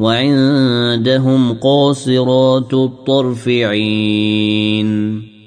وعندهم قاصرات الطرف عين.